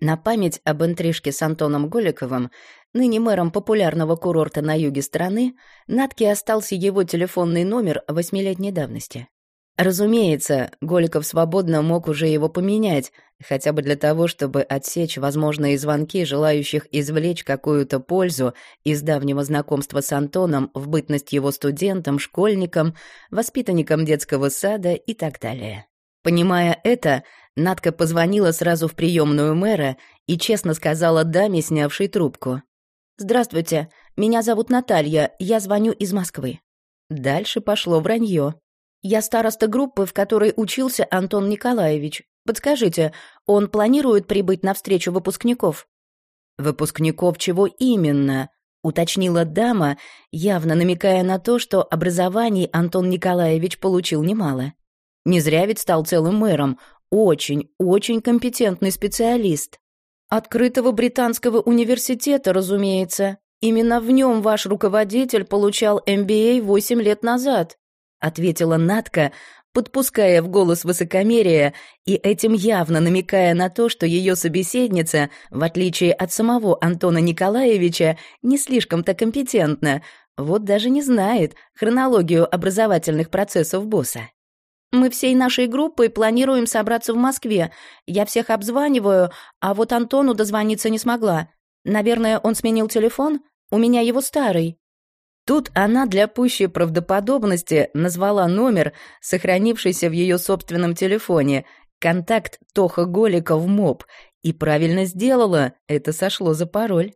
На память об интрижке с Антоном Голиковым, ныне мэром популярного курорта на юге страны, Натке остался его телефонный номер восьмилетней давности. Разумеется, Голиков свободно мог уже его поменять, хотя бы для того, чтобы отсечь возможные звонки желающих извлечь какую-то пользу из давнего знакомства с Антоном в бытность его студентом, школьником, воспитанником детского сада и так далее. Понимая это, Надка позвонила сразу в приемную мэра и честно сказала даме, снявшей трубку. «Здравствуйте, меня зовут Наталья, я звоню из Москвы». Дальше пошло вранье. Я староста группы, в которой учился Антон Николаевич. Подскажите, он планирует прибыть на встречу выпускников? Выпускников чего именно? уточнила дама, явно намекая на то, что образований Антон Николаевич получил немало. Не зря ведь стал целым мэром. Очень, очень компетентный специалист. Открытого британского университета, разумеется. Именно в нем ваш руководитель получал MBA 8 лет назад ответила Натка, подпуская в голос высокомерие и этим явно намекая на то, что ее собеседница, в отличие от самого Антона Николаевича, не слишком-то компетентна, вот даже не знает хронологию образовательных процессов босса. Мы всей нашей группой планируем собраться в Москве. Я всех обзваниваю, а вот Антону дозвониться не смогла. Наверное, он сменил телефон? У меня его старый. Тут она для пущей правдоподобности назвала номер, сохранившийся в ее собственном телефоне, контакт Тоха Голика в МОБ, и правильно сделала, это сошло за пароль.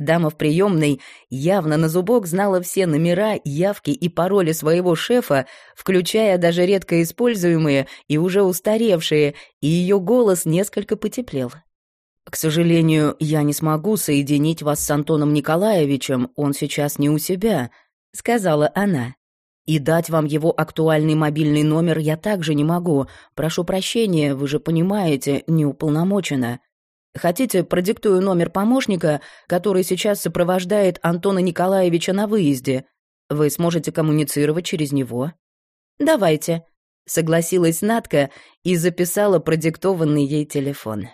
Дама в приемной явно на зубок знала все номера, явки и пароли своего шефа, включая даже редко используемые и уже устаревшие, и ее голос несколько потеплел. «К сожалению, я не смогу соединить вас с Антоном Николаевичем, он сейчас не у себя», — сказала она. «И дать вам его актуальный мобильный номер я также не могу. Прошу прощения, вы же понимаете, не уполномочена. Хотите, продиктую номер помощника, который сейчас сопровождает Антона Николаевича на выезде? Вы сможете коммуницировать через него?» «Давайте», — согласилась Натка и записала продиктованный ей телефон.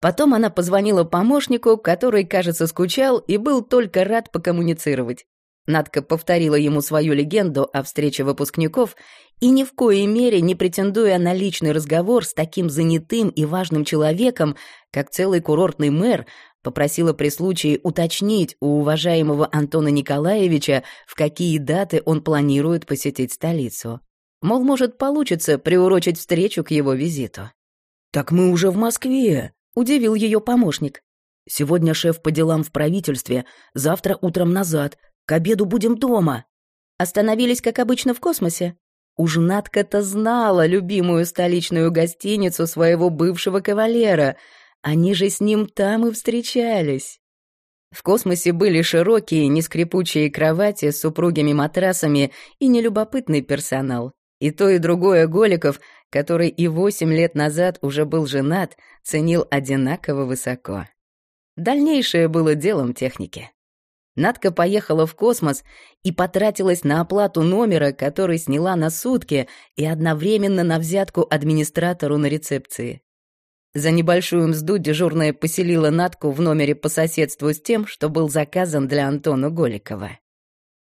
Потом она позвонила помощнику, который, кажется, скучал и был только рад покоммуницировать. Надка повторила ему свою легенду о встрече выпускников и ни в коей мере не претендуя на личный разговор с таким занятым и важным человеком, как целый курортный мэр, попросила при случае уточнить у уважаемого Антона Николаевича, в какие даты он планирует посетить столицу. Мол, может, получится приурочить встречу к его визиту. «Так мы уже в Москве», Удивил ее помощник. «Сегодня шеф по делам в правительстве, завтра утром назад. К обеду будем дома». Остановились, как обычно, в космосе. Уж Натка-то знала любимую столичную гостиницу своего бывшего кавалера. Они же с ним там и встречались. В космосе были широкие, нескрипучие кровати с упругими матрасами и нелюбопытный персонал. И то, и другое Голиков — который и восемь лет назад уже был женат, ценил одинаково высоко. Дальнейшее было делом техники. Надка поехала в космос и потратилась на оплату номера, который сняла на сутки, и одновременно на взятку администратору на рецепции. За небольшую мзду дежурная поселила Натку в номере по соседству с тем, что был заказан для Антона Голикова.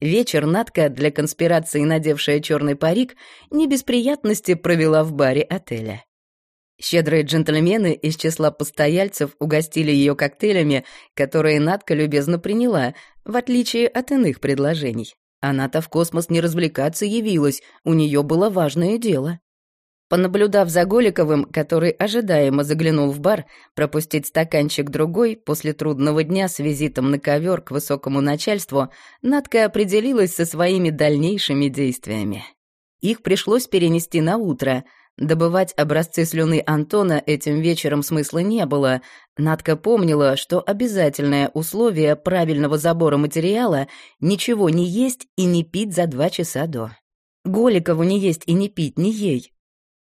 Вечер Натка, для конспирации надевшая черный парик, не без приятности провела в баре отеля. Щедрые джентльмены из числа постояльцев угостили ее коктейлями, которые Натка любезно приняла, в отличие от иных предложений. Она-то в космос не развлекаться явилась, у нее было важное дело. Понаблюдав за Голиковым, который ожидаемо заглянул в бар, пропустить стаканчик другой после трудного дня с визитом на ковер к высокому начальству, Надка определилась со своими дальнейшими действиями. Их пришлось перенести на утро. Добывать образцы слюны Антона этим вечером смысла не было. Надка помнила, что обязательное условие правильного забора материала — ничего не есть и не пить за два часа до. Голикову не есть и не пить, не ей.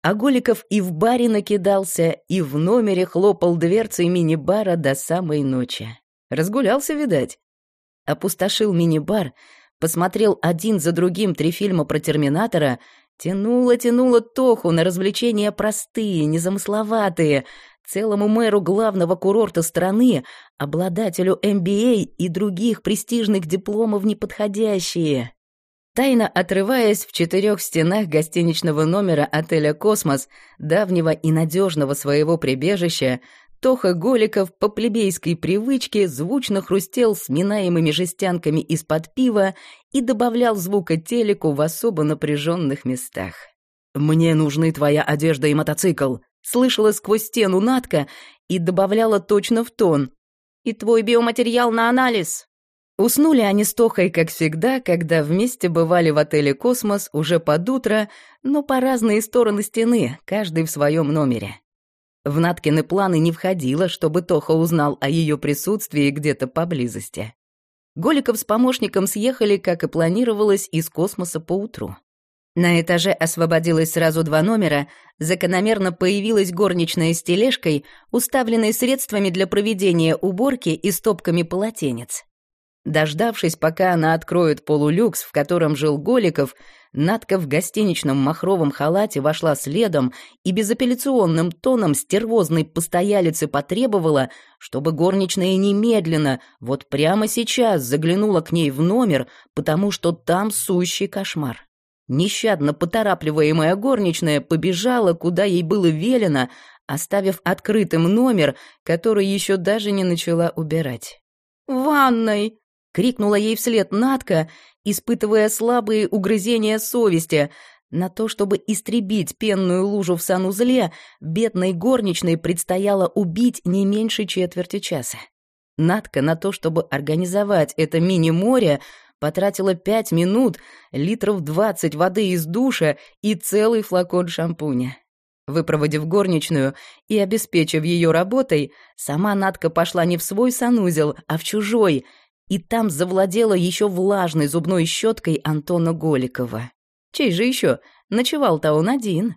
А Голиков и в баре накидался, и в номере хлопал дверцей мини-бара до самой ночи. Разгулялся, видать. Опустошил мини-бар, посмотрел один за другим три фильма про Терминатора, тянуло-тянуло Тоху на развлечения простые, незамысловатые, целому мэру главного курорта страны, обладателю MBA и других престижных дипломов неподходящие. Тайно отрываясь в четырех стенах гостиничного номера отеля «Космос», давнего и надежного своего прибежища, Тоха Голиков по плебейской привычке звучно хрустел сминаемыми жестянками из-под пива и добавлял звука телеку в особо напряженных местах. «Мне нужны твоя одежда и мотоцикл», — слышала сквозь стену Натка и добавляла точно в тон. «И твой биоматериал на анализ». Уснули они с Тохой, как всегда, когда вместе бывали в отеле «Космос» уже под утро, но по разные стороны стены, каждый в своем номере. В Наткины планы не входило, чтобы Тоха узнал о ее присутствии где-то поблизости. Голиков с помощником съехали, как и планировалось, из космоса поутру. На этаже освободилось сразу два номера, закономерно появилась горничная с тележкой, уставленной средствами для проведения уборки и стопками полотенец. Дождавшись, пока она откроет полулюкс, в котором жил Голиков, Надка в гостиничном махровом халате вошла следом и безапелляционным тоном стервозной постоялицы потребовала, чтобы горничная немедленно, вот прямо сейчас заглянула к ней в номер, потому что там сущий кошмар. Нещадно поторапливаемая горничная побежала, куда ей было велено, оставив открытым номер, который еще даже не начала убирать. «В ванной!» — крикнула ей вслед Натка, испытывая слабые угрызения совести. На то, чтобы истребить пенную лужу в санузле, бедной горничной предстояло убить не меньше четверти часа. Натка на то, чтобы организовать это мини-море, потратила пять минут, литров двадцать воды из душа и целый флакон шампуня. Выпроводив горничную и обеспечив ее работой, сама Натка пошла не в свой санузел, а в чужой, и там завладела еще влажной зубной щеткой Антона Голикова. Чей же еще? Ночевал-то он один.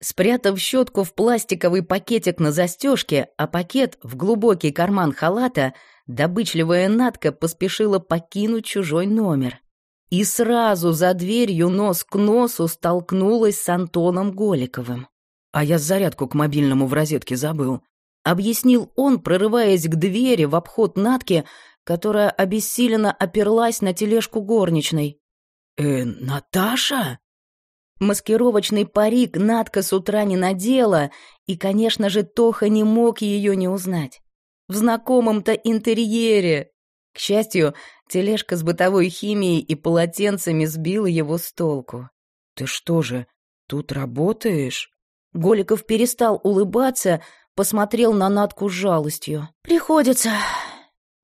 Спрятав щетку в пластиковый пакетик на застежке, а пакет в глубокий карман халата, добычливая Натка поспешила покинуть чужой номер. И сразу за дверью нос к носу столкнулась с Антоном Голиковым. «А я зарядку к мобильному в розетке забыл», — объяснил он, прорываясь к двери в обход Натки, которая обессиленно оперлась на тележку горничной. «Э, Наташа?» Маскировочный парик Надка с утра не надела, и, конечно же, Тоха не мог ее не узнать. В знакомом-то интерьере. К счастью, тележка с бытовой химией и полотенцами сбила его с толку. «Ты что же, тут работаешь?» Голиков перестал улыбаться, посмотрел на Натку с жалостью. «Приходится».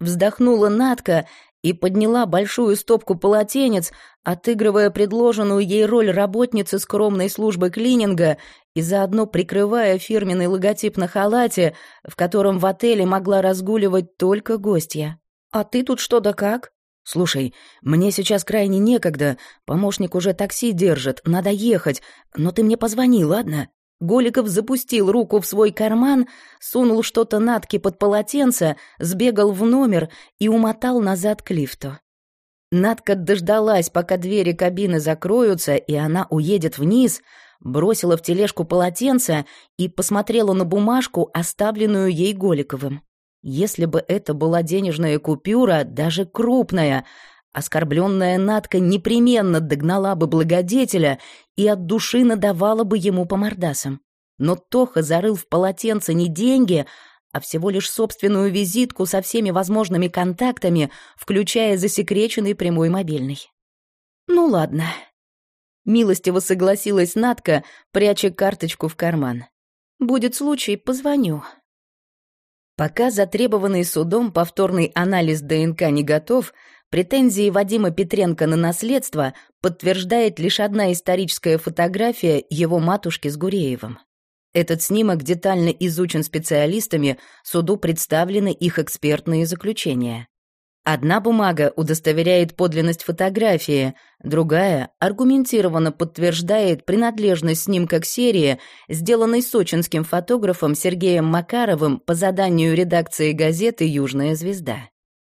Вздохнула Натка и подняла большую стопку полотенец, отыгрывая предложенную ей роль работницы скромной службы клининга и заодно прикрывая фирменный логотип на халате, в котором в отеле могла разгуливать только гостья. «А ты тут что да как?» «Слушай, мне сейчас крайне некогда, помощник уже такси держит, надо ехать, но ты мне позвони, ладно?» Голиков запустил руку в свой карман, сунул что-то Натке под полотенце, сбегал в номер и умотал назад к лифту. Натка дождалась, пока двери кабины закроются, и она уедет вниз, бросила в тележку полотенце и посмотрела на бумажку, оставленную ей Голиковым. Если бы это была денежная купюра, даже крупная, Оскорбленная Натка непременно догнала бы благодетеля и от души надавала бы ему по мордасам. Но Тоха зарыл в полотенце не деньги, а всего лишь собственную визитку со всеми возможными контактами, включая засекреченный прямой мобильный. «Ну ладно». Милостиво согласилась Натка, пряча карточку в карман. «Будет случай, позвоню». Пока затребованный судом повторный анализ ДНК не готов, Претензии Вадима Петренко на наследство подтверждает лишь одна историческая фотография его матушки с Гуреевым. Этот снимок детально изучен специалистами, суду представлены их экспертные заключения. Одна бумага удостоверяет подлинность фотографии, другая аргументированно подтверждает принадлежность снимка к серии, сделанной сочинским фотографом Сергеем Макаровым по заданию редакции газеты «Южная звезда».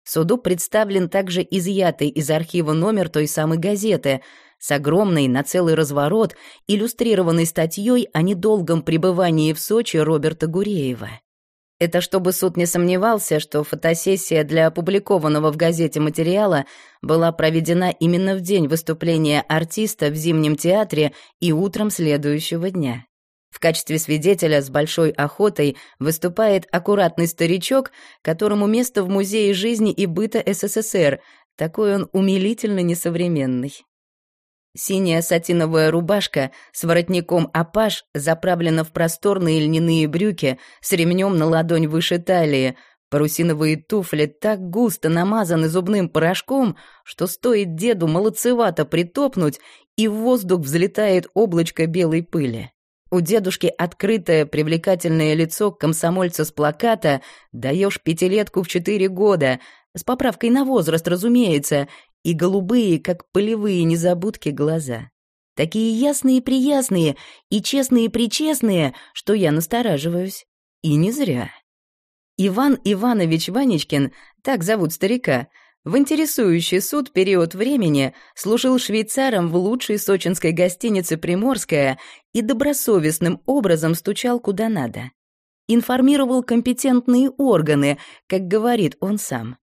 Суду представлен также изъятый из архива номер той самой газеты с огромной на целый разворот иллюстрированной статьей о недолгом пребывании в Сочи Роберта Гуреева. Это чтобы суд не сомневался, что фотосессия для опубликованного в газете материала была проведена именно в день выступления артиста в Зимнем театре и утром следующего дня. В качестве свидетеля с большой охотой выступает аккуратный старичок, которому место в Музее жизни и быта СССР, такой он умилительно несовременный. Синяя сатиновая рубашка с воротником апаш заправлена в просторные льняные брюки с ремнем на ладонь выше талии. Парусиновые туфли так густо намазаны зубным порошком, что стоит деду молодцевато притопнуть, и в воздух взлетает облачко белой пыли. У дедушки открытое привлекательное лицо комсомольца с плаката «Даешь пятилетку в четыре года», с поправкой на возраст, разумеется, и голубые, как полевые незабудки, глаза. Такие ясные-приясные и честные-причестные, что я настораживаюсь. И не зря. Иван Иванович Ванечкин, так зовут старика, в интересующий суд период времени служил швейцаром в лучшей сочинской гостинице «Приморская» и добросовестным образом стучал куда надо. Информировал компетентные органы, как говорит он сам.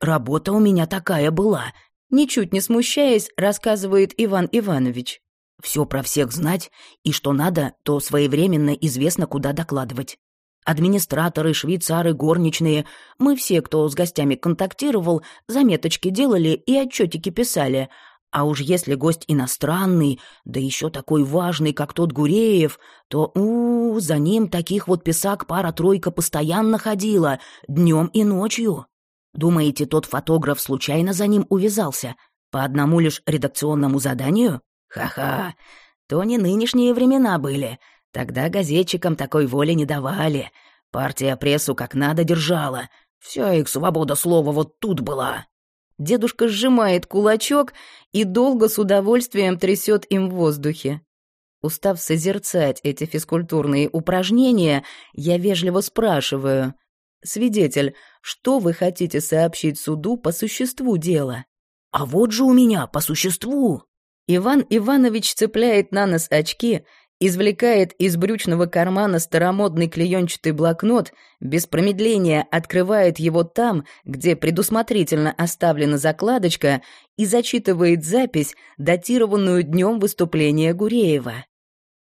«Работа у меня такая была», Ничуть не смущаясь, рассказывает Иван Иванович. «Все про всех знать, и что надо, то своевременно известно, куда докладывать. Администраторы, швейцары, горничные, мы все, кто с гостями контактировал, заметочки делали и отчетики писали. А уж если гость иностранный, да еще такой важный, как тот Гуреев, то у, -у за ним таких вот писак пара-тройка постоянно ходила, днем и ночью. Думаете, тот фотограф случайно за ним увязался? По одному лишь редакционному заданию? Ха-ха, то не нынешние времена были. Тогда газетчикам такой воли не давали. Партия прессу как надо держала. Вся их свобода слова вот тут была. Дедушка сжимает кулачок и долго с удовольствием трясет им в воздухе. Устав созерцать эти физкультурные упражнения, я вежливо спрашиваю — «Свидетель, что вы хотите сообщить суду по существу дела?» «А вот же у меня по существу!» Иван Иванович цепляет на нос очки, извлекает из брючного кармана старомодный клеенчатый блокнот, без промедления открывает его там, где предусмотрительно оставлена закладочка, и зачитывает запись, датированную днем выступления Гуреева.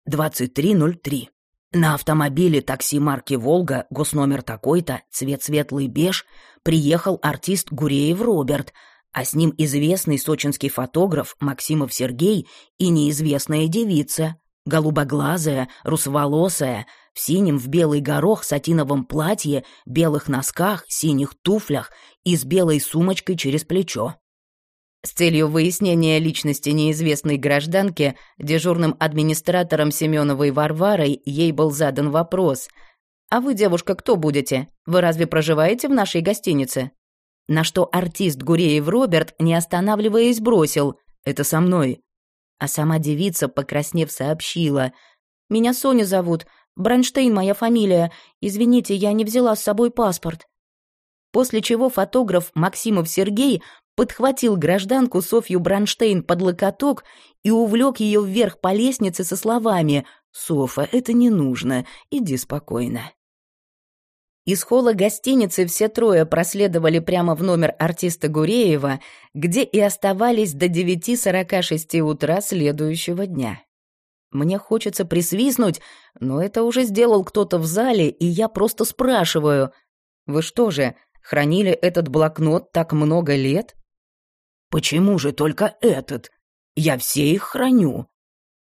«23.03. На автомобиле такси марки «Волга», госномер такой-то, цвет светлый беж, приехал артист Гуреев Роберт, а с ним известный сочинский фотограф Максимов Сергей и неизвестная девица, голубоглазая, русоволосая, в синем в белый горох сатиновом платье, белых носках, синих туфлях и с белой сумочкой через плечо. С целью выяснения личности неизвестной гражданки дежурным администратором Семеновой Варварой ей был задан вопрос. «А вы, девушка, кто будете? Вы разве проживаете в нашей гостинице?» На что артист Гуреев Роберт, не останавливаясь, бросил «Это со мной». А сама девица, покраснев, сообщила «Меня Соня зовут, Бранштейн моя фамилия. Извините, я не взяла с собой паспорт». После чего фотограф Максимов Сергей подхватил гражданку Софью Бранштейн под локоток и увлек ее вверх по лестнице со словами «Софа, это не нужно, иди спокойно». Из холла гостиницы все трое проследовали прямо в номер артиста Гуреева, где и оставались до 9.46 утра следующего дня. Мне хочется присвистнуть, но это уже сделал кто-то в зале, и я просто спрашиваю, «Вы что же, хранили этот блокнот так много лет?» «Почему же только этот? Я все их храню».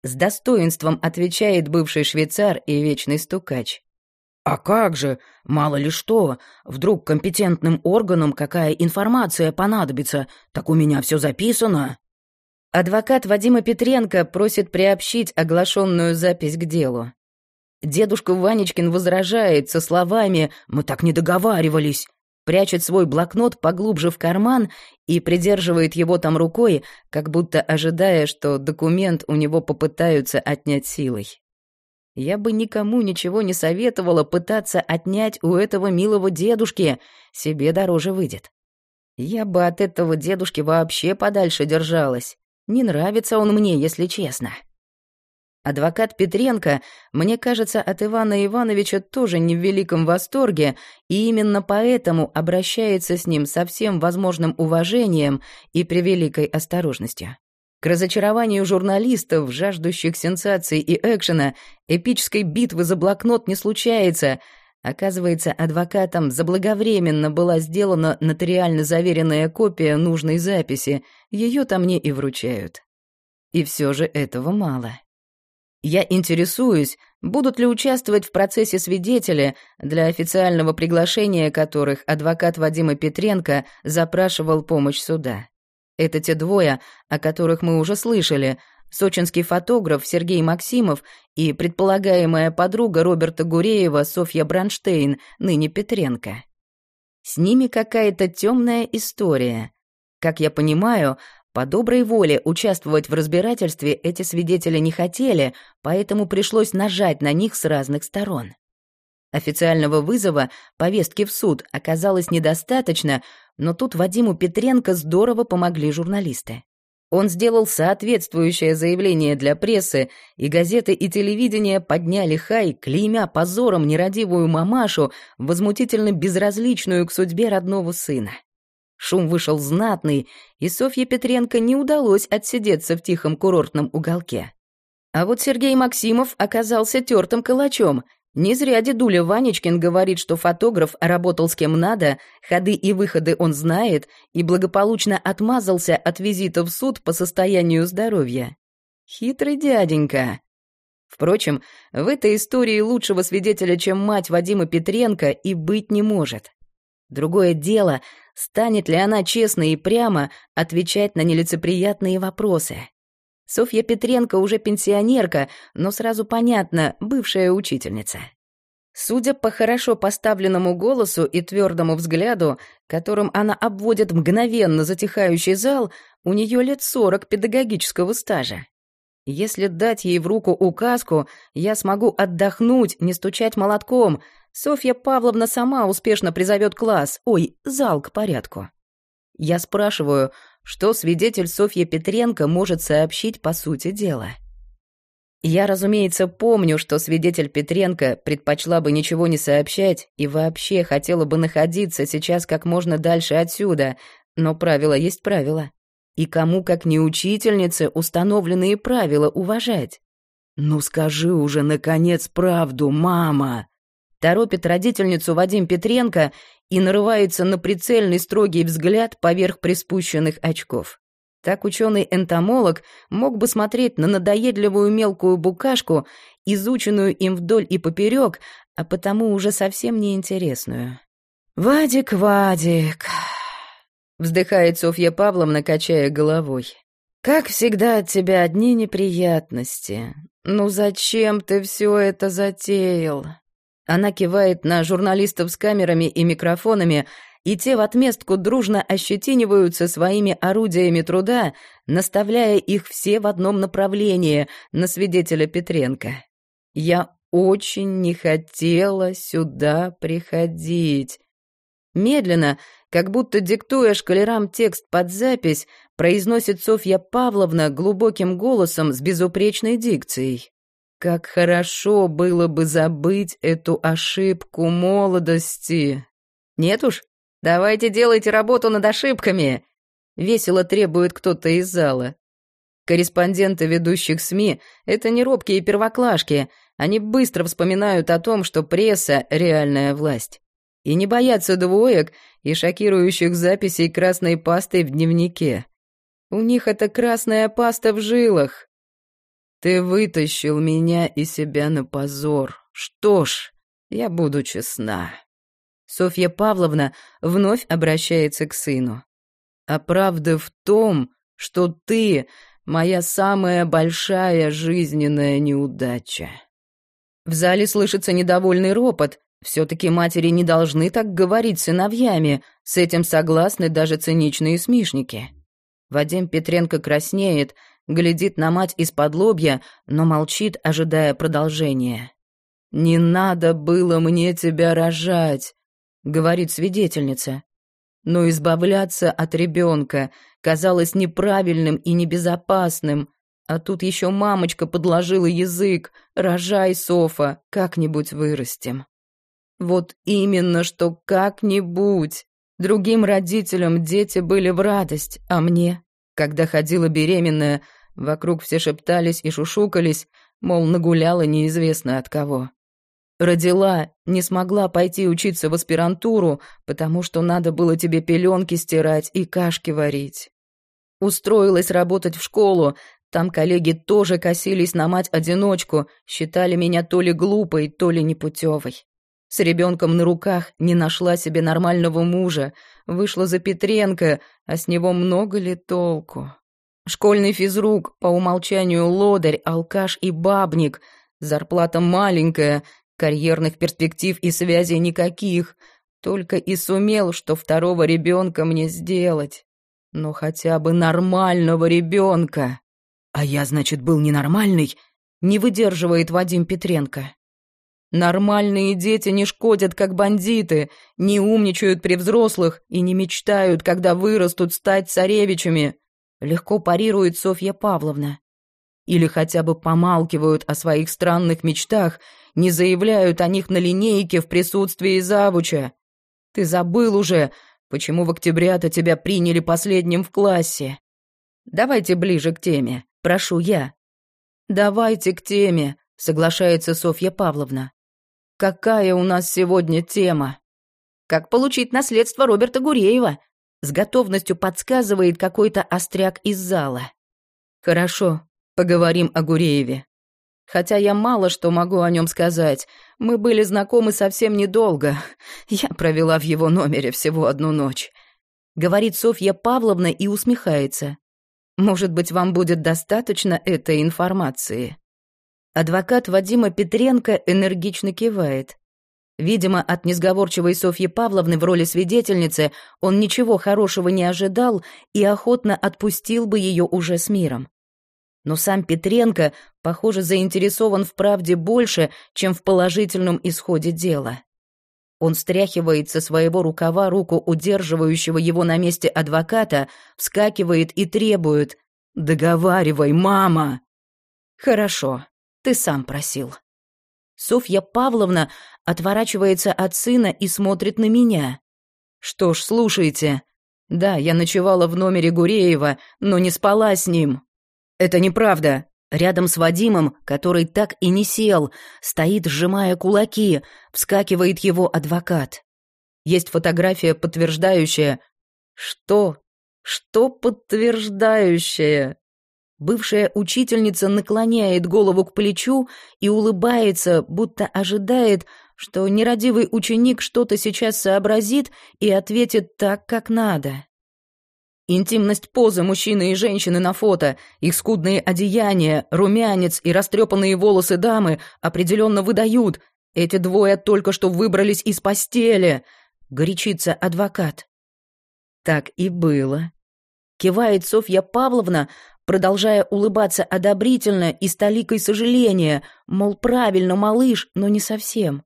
С достоинством отвечает бывший швейцар и вечный стукач. «А как же? Мало ли что. Вдруг компетентным органам какая информация понадобится, так у меня все записано». Адвокат Вадима Петренко просит приобщить оглашенную запись к делу. Дедушка Ванечкин возражает со словами «Мы так не договаривались» прячет свой блокнот поглубже в карман и придерживает его там рукой, как будто ожидая, что документ у него попытаются отнять силой. Я бы никому ничего не советовала пытаться отнять у этого милого дедушки, себе дороже выйдет. Я бы от этого дедушки вообще подальше держалась. Не нравится он мне, если честно. Адвокат Петренко, мне кажется, от Ивана Ивановича тоже не в великом восторге, и именно поэтому обращается с ним со всем возможным уважением и превеликой осторожностью. К разочарованию журналистов, жаждущих сенсаций и экшена, эпической битвы за блокнот не случается. Оказывается, адвокатом заблаговременно была сделана нотариально заверенная копия нужной записи, ее-то мне и вручают. И все же этого мало. Я интересуюсь, будут ли участвовать в процессе свидетели, для официального приглашения которых адвокат Вадима Петренко запрашивал помощь суда. Это те двое, о которых мы уже слышали, сочинский фотограф Сергей Максимов и предполагаемая подруга Роберта Гуреева Софья Бранштейн, ныне Петренко. С ними какая-то темная история. Как я понимаю, по доброй воле участвовать в разбирательстве эти свидетели не хотели, поэтому пришлось нажать на них с разных сторон. Официального вызова, повестки в суд, оказалось недостаточно, но тут Вадиму Петренко здорово помогли журналисты. Он сделал соответствующее заявление для прессы, и газеты и телевидение подняли хай, клеймя позором нерадивую мамашу, возмутительно безразличную к судьбе родного сына. Шум вышел знатный, и Софье Петренко не удалось отсидеться в тихом курортном уголке. А вот Сергей Максимов оказался тертым калачом. Не зря дедуля Ванечкин говорит, что фотограф работал с кем надо, ходы и выходы он знает, и благополучно отмазался от визита в суд по состоянию здоровья. Хитрый дяденька. Впрочем, в этой истории лучшего свидетеля, чем мать Вадима Петренко, и быть не может. Другое дело, станет ли она честно и прямо отвечать на нелицеприятные вопросы. Софья Петренко уже пенсионерка, но сразу понятно, бывшая учительница. Судя по хорошо поставленному голосу и твердому взгляду, которым она обводит мгновенно затихающий зал, у нее лет сорок педагогического стажа. Если дать ей в руку указку, я смогу отдохнуть, не стучать молотком, Софья Павловна сама успешно призовет класс, ой, зал к порядку. Я спрашиваю, что свидетель Софья Петренко может сообщить по сути дела. Я, разумеется, помню, что свидетель Петренко предпочла бы ничего не сообщать и вообще хотела бы находиться сейчас как можно дальше отсюда, но правило есть правило. И кому, как не учительнице, установленные правила уважать? «Ну скажи уже, наконец, правду, мама!» Торопит родительницу Вадим Петренко и нарывается на прицельный строгий взгляд поверх приспущенных очков. Так ученый-энтомолог мог бы смотреть на надоедливую мелкую букашку, изученную им вдоль и поперек, а потому уже совсем неинтересную. «Вадик, Вадик!» — вздыхает Софья Павловна, качая головой. «Как всегда от тебя одни неприятности. Ну зачем ты все это затеял?» Она кивает на журналистов с камерами и микрофонами, и те в отместку дружно ощетиниваются своими орудиями труда, наставляя их все в одном направлении на свидетеля Петренко. «Я очень не хотела сюда приходить». Медленно, как будто диктуя шкалерам текст под запись, произносит Софья Павловна глубоким голосом с безупречной дикцией. Как хорошо было бы забыть эту ошибку молодости. Нет уж, давайте делайте работу над ошибками. Весело требует кто-то из зала. Корреспонденты ведущих СМИ — это не робкие первоклашки. Они быстро вспоминают о том, что пресса — реальная власть. И не боятся двоек и шокирующих записей красной пастой в дневнике. У них это красная паста в жилах. Ты вытащил меня и себя на позор. Что ж, я буду честна. Софья Павловна вновь обращается к сыну. А правда в том, что ты моя самая большая жизненная неудача. В зале слышится недовольный ропот. Все-таки матери не должны так говорить сыновьями. С этим согласны даже циничные смешники. Вадим Петренко краснеет, глядит на мать из-под лобья, но молчит, ожидая продолжения. «Не надо было мне тебя рожать», — говорит свидетельница. Но избавляться от ребенка казалось неправильным и небезопасным. А тут еще мамочка подложила язык. Рожай, Софа, как-нибудь вырастем. Вот именно, что как-нибудь. Другим родителям дети были в радость, а мне, когда ходила беременная, вокруг все шептались и шушукались, мол, нагуляла неизвестно от кого. Родила, не смогла пойти учиться в аспирантуру, потому что надо было тебе пеленки стирать и кашки варить. Устроилась работать в школу, там коллеги тоже косились на мать-одиночку, считали меня то ли глупой, то ли непутевой. С ребенком на руках не нашла себе нормального мужа, вышла за Петренко, а с него много ли толку? Школьный физрук, по умолчанию лодырь, алкаш и бабник, зарплата маленькая, карьерных перспектив и связей никаких, только и сумел, что второго ребенка мне сделать. Но хотя бы нормального ребенка. А я, значит, был ненормальный? Не выдерживает Вадим Петренко. Нормальные дети не шкодят, как бандиты, не умничают при взрослых и не мечтают, когда вырастут, стать царевичами. Легко парирует Софья Павловна. Или хотя бы помалкивают о своих странных мечтах, не заявляют о них на линейке в присутствии завуча. Ты забыл уже, почему в октябре-то тебя приняли последним в классе. Давайте ближе к теме, прошу я. Давайте к теме, соглашается Софья Павловна. Какая у нас сегодня тема? Как получить наследство Роберта Гуреева? С готовностью подсказывает какой-то остряк из зала. Хорошо, поговорим о Гурееве. Хотя я мало что могу о нем сказать. Мы были знакомы совсем недолго. Я провела в его номере всего одну ночь. Говорит Софья Павловна и усмехается. Может быть, вам будет достаточно этой информации? Адвокат Вадима Петренко энергично кивает. Видимо, от несговорчивой Софьи Павловны в роли свидетельницы он ничего хорошего не ожидал и охотно отпустил бы ее уже с миром. Но сам Петренко, похоже, заинтересован в правде больше, чем в положительном исходе дела. Он стряхивает со своего рукава руку удерживающего его на месте адвоката, вскакивает и требует «Договаривай, мама!» «Хорошо», ты сам просил». Софья Павловна отворачивается от сына и смотрит на меня. «Что ж, слушайте. Да, я ночевала в номере Гуреева, но не спала с ним». «Это неправда», Рядом с Вадимом, который так и не сел, стоит, сжимая кулаки, вскакивает его адвокат. Есть фотография, подтверждающая... Что? Что подтверждающая? Бывшая учительница наклоняет голову к плечу и улыбается, будто ожидает, что нерадивый ученик что-то сейчас сообразит и ответит так, как надо. Интимность позы мужчины и женщины на фото, их скудные одеяния, румянец и растрепанные волосы дамы определенно выдают. Эти двое только что выбрались из постели, горячится адвокат. Так и было. Кивает Софья Павловна, продолжая улыбаться одобрительно и с толикой сожаления, мол, правильно, малыш, но не совсем.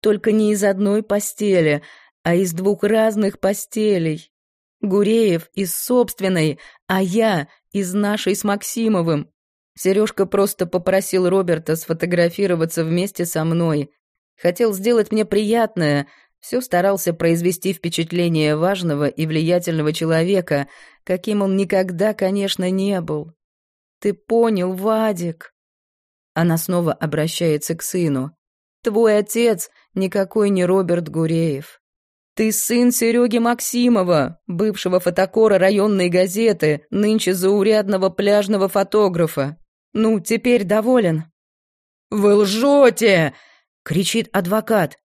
Только не из одной постели, а из двух разных постелей. Гуреев из собственной, а я из нашей с Максимовым. Сережка просто попросил Роберта сфотографироваться вместе со мной. Хотел сделать мне приятное — все старался произвести впечатление важного и влиятельного человека, каким он никогда, конечно, не был. «Ты понял, Вадик?» Она снова обращается к сыну. «Твой отец никакой не Роберт Гуреев. Ты сын Сереги Максимова, бывшего фотокора районной газеты, нынче заурядного пляжного фотографа. Ну, теперь доволен?» «Вы лжете!» — кричит адвокат.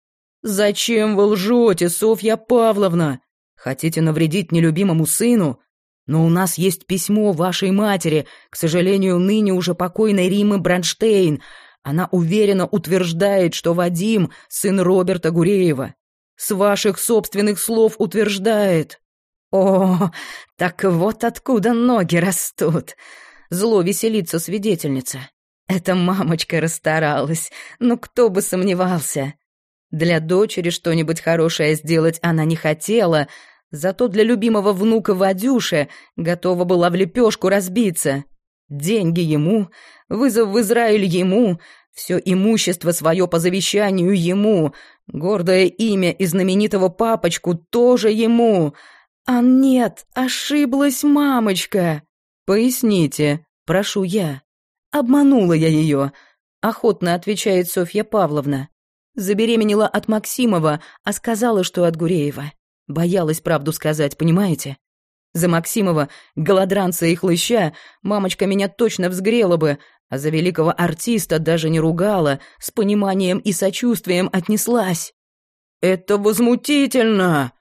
«Зачем вы лжете, Софья Павловна? Хотите навредить нелюбимому сыну? Но у нас есть письмо вашей матери, к сожалению, ныне уже покойной Римы Бронштейн. Она уверенно утверждает, что Вадим — сын Роберта Гуреева. С ваших собственных слов утверждает». «О, так вот откуда ноги растут!» Зло веселится свидетельница. «Эта мамочка расстаралась, ну кто бы сомневался!» Для дочери что-нибудь хорошее сделать она не хотела, зато для любимого внука Вадюши готова была в лепешку разбиться. Деньги ему, вызов в Израиль ему, все имущество свое по завещанию ему, гордое имя и знаменитого папочку тоже ему. А нет, ошиблась мамочка. Поясните, прошу я. Обманула я ее, охотно отвечает Софья Павловна. Забеременела от Максимова, а сказала, что от Гуреева. Боялась правду сказать, понимаете? За Максимова, голодранца и хлыща, мамочка меня точно взгрела бы, а за великого артиста даже не ругала, с пониманием и сочувствием отнеслась. «Это возмутительно!»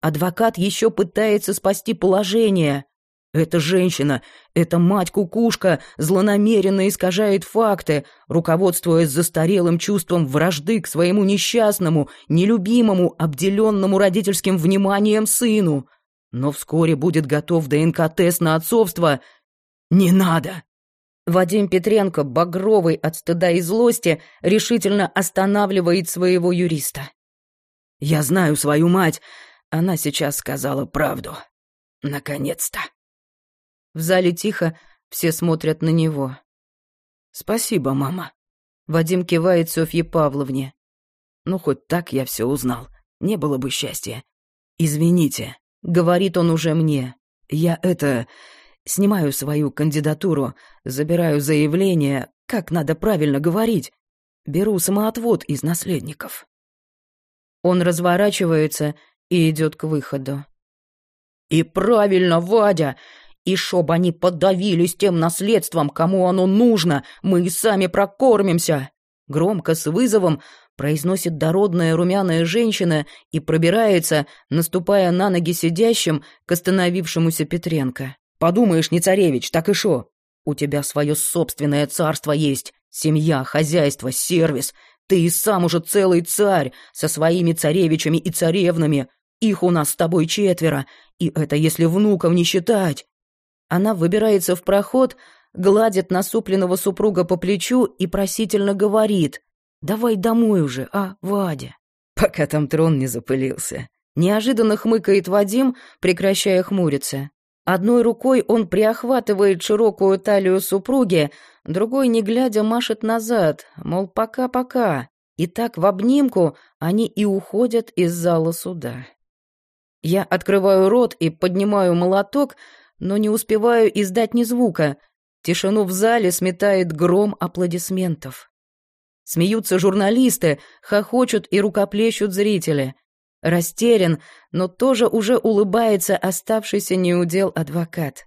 Адвокат еще пытается спасти положение. Эта женщина, эта мать-кукушка злонамеренно искажает факты, руководствуясь застарелым чувством вражды к своему несчастному, нелюбимому, обделенному родительским вниманием сыну. Но вскоре будет готов ДНК-тест на отцовство. Не надо! Вадим Петренко, багровый от стыда и злости, решительно останавливает своего юриста. «Я знаю свою мать. Она сейчас сказала правду. Наконец-то!» В зале тихо, все смотрят на него. «Спасибо, мама». Вадим кивает Софье Павловне. «Ну, хоть так я все узнал. Не было бы счастья. Извините», — говорит он уже мне. «Я это... Снимаю свою кандидатуру, забираю заявление, как надо правильно говорить. Беру самоотвод из наследников». Он разворачивается и идет к выходу. «И правильно, Вадя! И чтоб они подавились тем наследством, кому оно нужно, мы и сами прокормимся!» Громко, с вызовом, произносит дородная румяная женщина и пробирается, наступая на ноги сидящим, к остановившемуся Петренко. «Подумаешь, не царевич, так и шо? У тебя свое собственное царство есть, семья, хозяйство, сервис. Ты и сам уже целый царь со своими царевичами и царевнами. Их у нас с тобой четверо, и это если внуков не считать. Она выбирается в проход, гладит насупленного супруга по плечу и просительно говорит «Давай домой уже, а, Вадя?» Пока там трон не запылился. Неожиданно хмыкает Вадим, прекращая хмуриться. Одной рукой он приохватывает широкую талию супруги, другой, не глядя, машет назад, мол, пока-пока. И так в обнимку они и уходят из зала суда. Я открываю рот и поднимаю молоток, но не успеваю издать ни звука. Тишину в зале сметает гром аплодисментов. Смеются журналисты, хохочут и рукоплещут зрители. Растерян, но тоже уже улыбается оставшийся неудел адвокат.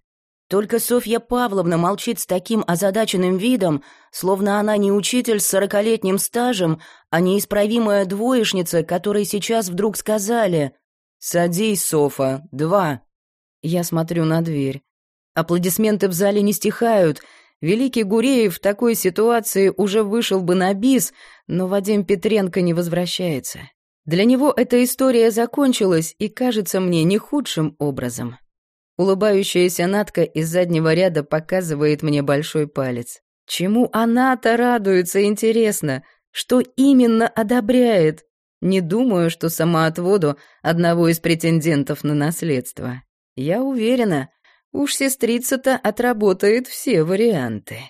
Только Софья Павловна молчит с таким озадаченным видом, словно она не учитель с сорокалетним стажем, а неисправимая двоечница, которой сейчас вдруг сказали «Садись, Софа, два». Я смотрю на дверь. Аплодисменты в зале не стихают. Великий Гуреев в такой ситуации уже вышел бы на бис, но Вадим Петренко не возвращается. Для него эта история закончилась и кажется мне не худшим образом. Улыбающаяся Натка из заднего ряда показывает мне большой палец. Чему она-то радуется, интересно? Что именно одобряет? Не думаю, что самоотводу одного из претендентов на наследство. Я уверена, уж сестрица-то отработает все варианты.